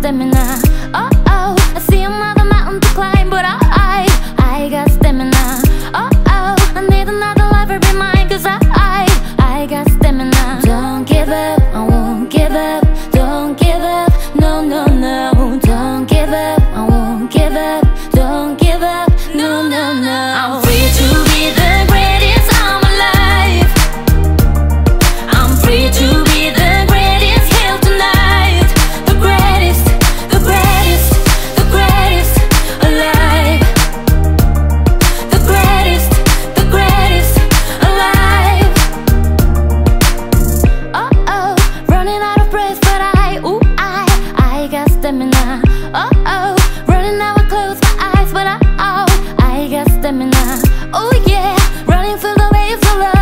stamina. Oh oh, I see another mountain to climb, but oh, I, I, got stamina. Oh oh, I need another lover be mine, cause oh, I, I got stamina. Don't give up, I won't give up. Oh yeah, running for the way of love.